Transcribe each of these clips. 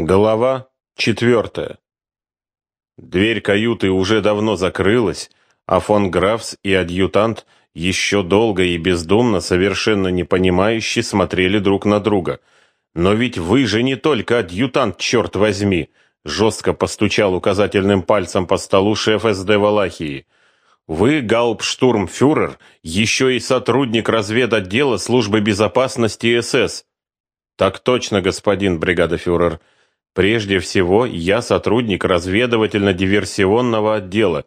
Глава четвертая. Дверь каюты уже давно закрылась, а фон Графс и адъютант еще долго и бездумно, совершенно непонимающе смотрели друг на друга. «Но ведь вы же не только адъютант, черт возьми!» жестко постучал указательным пальцем по столу шеф СД Валахии. «Вы, гауптштурмфюрер, еще и сотрудник разведотдела службы безопасности СС». «Так точно, господин бригадофюрер», Прежде всего, я сотрудник разведывательно-диверсионного отдела.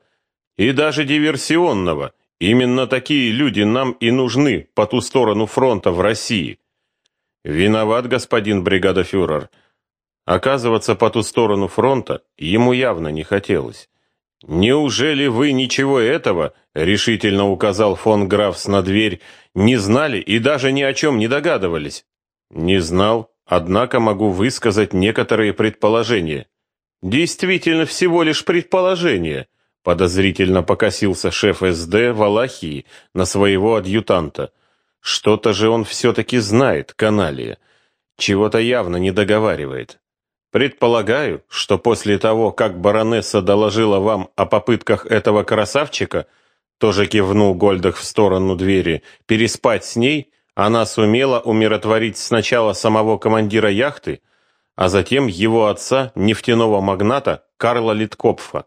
И даже диверсионного. Именно такие люди нам и нужны по ту сторону фронта в России. Виноват господин бригадофюрер. Оказываться по ту сторону фронта ему явно не хотелось. «Неужели вы ничего этого, — решительно указал фон Графс на дверь, — не знали и даже ни о чем не догадывались?» «Не знал, Однако могу высказать некоторые предположения. Действительно, всего лишь предположения. Подозрительно покосился шеф СД Валахии на своего адъютанта. Что-то же он все-таки знает, каналия. Чего-то явно не договаривает. Предполагаю, что после того, как баронесса доложила вам о попытках этого красавчика, тоже кивнул Гольдах в сторону двери, переспать с ней, она сумела умиротворить сначала самого командира яхты, а затем его отца, нефтяного магната Карла Литкопфа.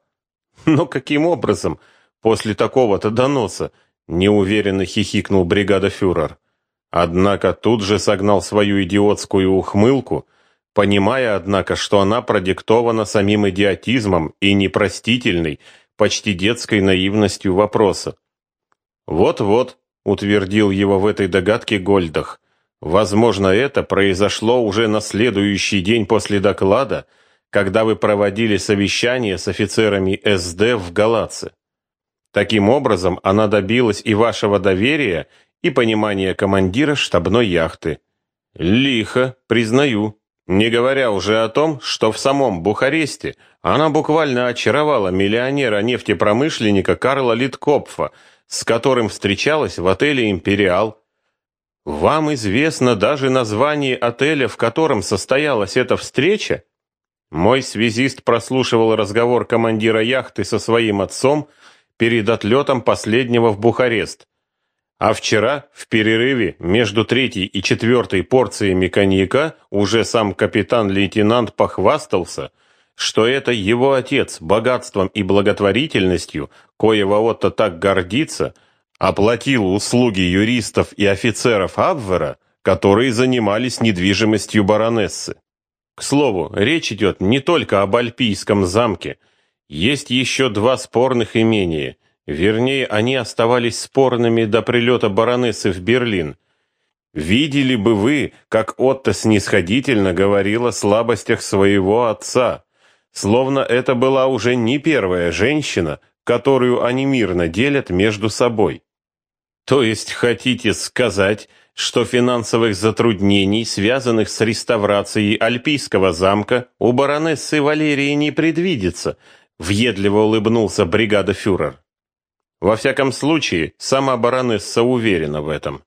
Но каким образом после такого-то доноса? Неуверенно хихикнул бригадофюрер. Однако тут же согнал свою идиотскую ухмылку, понимая, однако, что она продиктована самим идиотизмом и непростительной, почти детской наивностью вопроса. Вот-вот, утвердил его в этой догадке Гольдах. Возможно, это произошло уже на следующий день после доклада, когда вы проводили совещание с офицерами СД в Галаце. Таким образом, она добилась и вашего доверия, и понимания командира штабной яхты. Лихо, признаю. Не говоря уже о том, что в самом Бухаресте она буквально очаровала миллионера-нефтепромышленника Карла Литкопфа, с которым встречалась в отеле «Империал». Вам известно даже название отеля, в котором состоялась эта встреча? Мой связист прослушивал разговор командира яхты со своим отцом перед отлетом последнего в Бухарест. А вчера, в перерыве между третьей и четвертой порциями коньяка, уже сам капитан-лейтенант похвастался – что это его отец богатством и благотворительностью, коего Отто так гордится, оплатил услуги юристов и офицеров Абвера, которые занимались недвижимостью баронессы. К слову, речь идет не только об Альпийском замке. Есть еще два спорных имения. Вернее, они оставались спорными до прилета баронессы в Берлин. Видели бы вы, как Отто снисходительно говорил о слабостях своего отца, Словно это была уже не первая женщина, которую они мирно делят между собой. То есть хотите сказать, что финансовых затруднений, связанных с реставрацией Альпийского замка, у баронессы Валерии не предвидится, въедливо улыбнулся бригадофюрер. Во всяком случае, сама баронесса уверена в этом.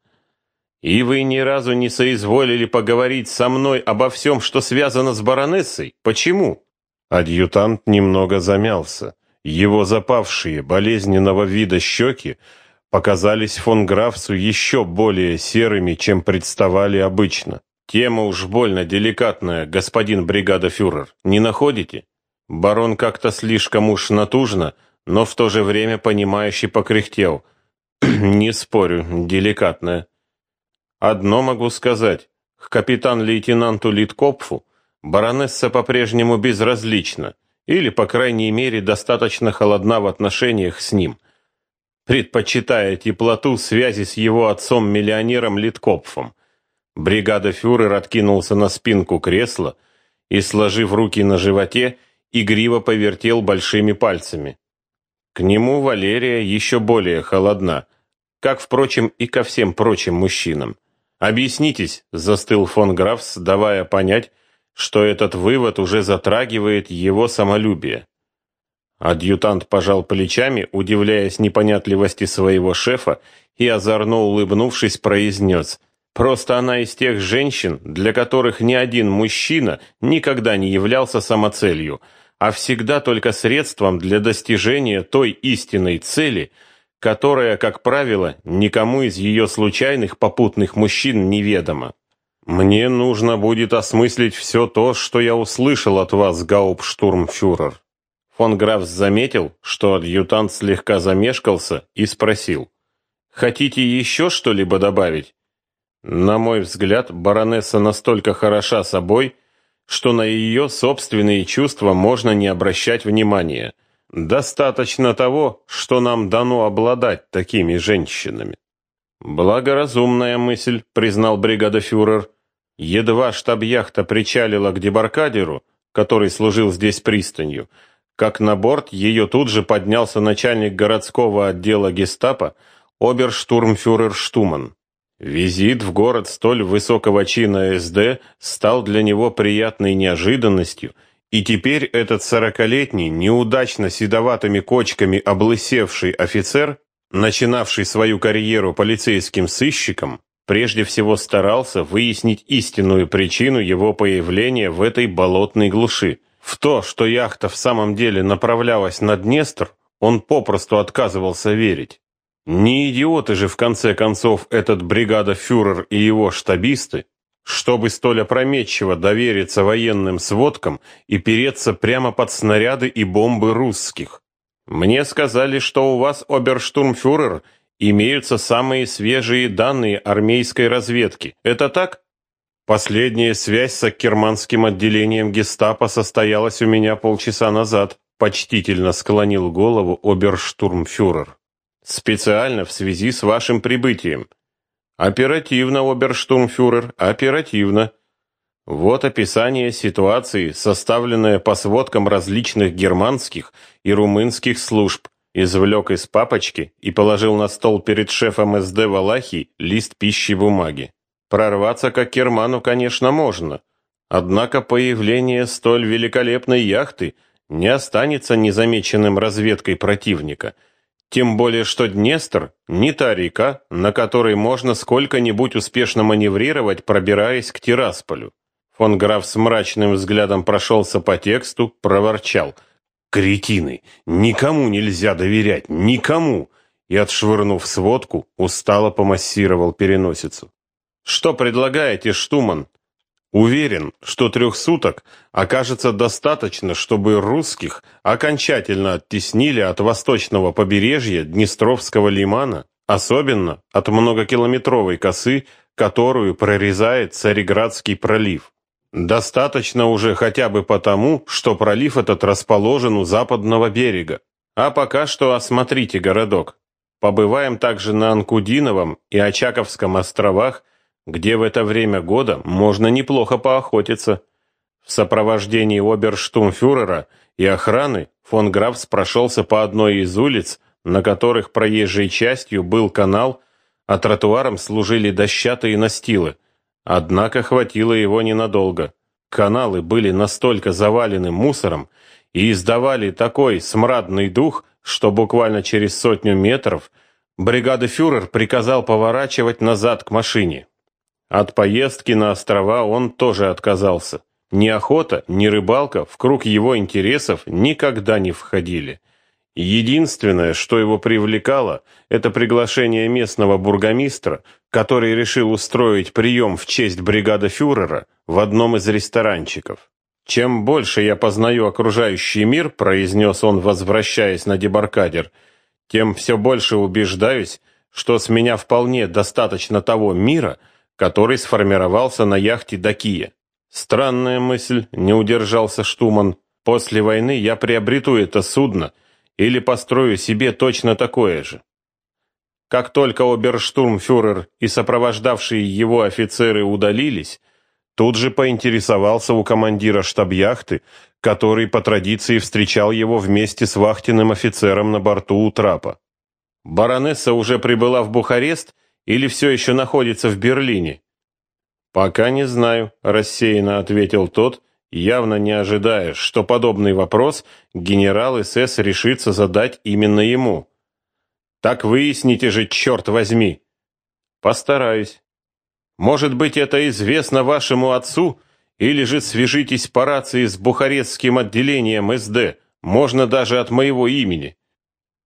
И вы ни разу не соизволили поговорить со мной обо всем, что связано с баронессой? Почему? Адъютант немного замялся. Его запавшие, болезненного вида щеки показались фон Графсу еще более серыми, чем представали обычно. Тема уж больно деликатная, господин бригадофюрер, не находите? Барон как-то слишком уж натужно, но в то же время понимающе покряхтел. Не спорю, деликатная. Одно могу сказать. К капитан-лейтенанту Литкопфу баронесса по-прежнему безразлична, или, по крайней мере, достаточно холодна в отношениях с ним, предпочитая теплоту связи с его отцом-миллионером Литкопфом. Бригада-фюрер откинулся на спинку кресла и, сложив руки на животе, игриво повертел большими пальцами. К нему Валерия еще более холодна, как, впрочем, и ко всем прочим мужчинам. «Объяснитесь», — застыл фон Графс, давая понять, что этот вывод уже затрагивает его самолюбие. Адъютант пожал плечами, удивляясь непонятливости своего шефа, и озорно улыбнувшись произнес Просто она из тех женщин, для которых ни один мужчина никогда не являлся самоцелью, а всегда только средством для достижения той истинной цели, которая, как правило, никому из ее случайных попутных мужчин неведома. Мне нужно будет осмыслить все то, что я услышал от вас, гауптштурмфюрер. Фон Графс заметил, что адъютант слегка замешкался и спросил: "Хотите еще что-либо добавить?" На мой взгляд, баронесса настолько хороша собой, что на ее собственные чувства можно не обращать внимания. Достаточно того, что нам дано обладать такими женщинами. Благоразумная мысль, признал бригадофюрер. Едва штаб-яхта причалила к дебаркадеру, который служил здесь пристанью, как на борт ее тут же поднялся начальник городского отдела Гестапо оберштурмфюрер Штуман. Визит в город столь высокого чина СД стал для него приятной неожиданностью, и теперь этот сорокалетний, неудачно седоватыми кочками облысевший офицер, начинавший свою карьеру полицейским сыщиком, прежде всего старался выяснить истинную причину его появления в этой болотной глуши. В то, что яхта в самом деле направлялась на Днестр, он попросту отказывался верить. Не идиоты же в конце концов этот бригада-фюрер и его штабисты, чтобы столь опрометчиво довериться военным сводкам и переться прямо под снаряды и бомбы русских. Мне сказали, что у вас, оберштурмфюрер, имеются самые свежие данные армейской разведки. Это так? Последняя связь с Аккерманским отделением Гестапо состоялась у меня полчаса назад, почтительно склонил голову оберштурмфюрер. Специально в связи с вашим прибытием. Оперативно, оберштурмфюрер, оперативно. Вот описание ситуации, составленное по сводкам различных германских и румынских служб. Извлек из папочки и положил на стол перед шефом СД Валахии лист пищи бумаги. Прорваться к Керману, конечно, можно. Однако появление столь великолепной яхты не останется незамеченным разведкой противника – тем более, что Днестр не та река, на которой можно сколько-нибудь успешно маневрировать, пробираясь к Тирасполю. Фон Граф с мрачным взглядом прошелся по тексту, проворчал. «Кретины! Никому нельзя доверять! Никому!» И, отшвырнув сводку, устало помассировал переносицу. «Что предлагаете, Штуман?» Уверен, что трех суток окажется достаточно, чтобы русских окончательно оттеснили от восточного побережья Днестровского лимана, особенно от многокилометровой косы, которую прорезает Цареградский пролив. Достаточно уже хотя бы потому, что пролив этот расположен у западного берега. А пока что осмотрите городок. Побываем также на Анкудиновом и Очаковском островах, где в это время года можно неплохо поохотиться. В сопровождении оберштумфюрера и охраны фон Графс прошелся по одной из улиц, на которых проезжей частью был канал, а тротуаром служили дощатые настилы. Однако хватило его ненадолго. Каналы были настолько завалены мусором и издавали такой смрадный дух, что буквально через сотню метров бригада фюрер приказал поворачивать назад к машине. От поездки на острова он тоже отказался. Ни охота, ни рыбалка в круг его интересов никогда не входили. Единственное, что его привлекало, это приглашение местного бургомистра, который решил устроить прием в честь бригады фюрера в одном из ресторанчиков. «Чем больше я познаю окружающий мир», — произнес он, возвращаясь на дебаркадер, «тем все больше убеждаюсь, что с меня вполне достаточно того мира, — который сформировался на яхте Дакия. Странная мысль, не удержался Штуман. После войны я приобрету это судно или построю себе точно такое же. Как только оберштурмфюрер и сопровождавшие его офицеры удалились, тут же поинтересовался у командира штаб-яхты, который по традиции встречал его вместе с вахтенным офицером на борту у трапа. Баронесса уже прибыла в Бухарест или все еще находится в Берлине? Пока не знаю, рассеянно ответил тот, явно не ожидая, что подобный вопрос генерал СС решится задать именно ему. Так выясните же, черт возьми. Постараюсь. Может быть, это известно вашему отцу, или же свяжитесь по рации с Бухарестским отделением СД, можно даже от моего имени.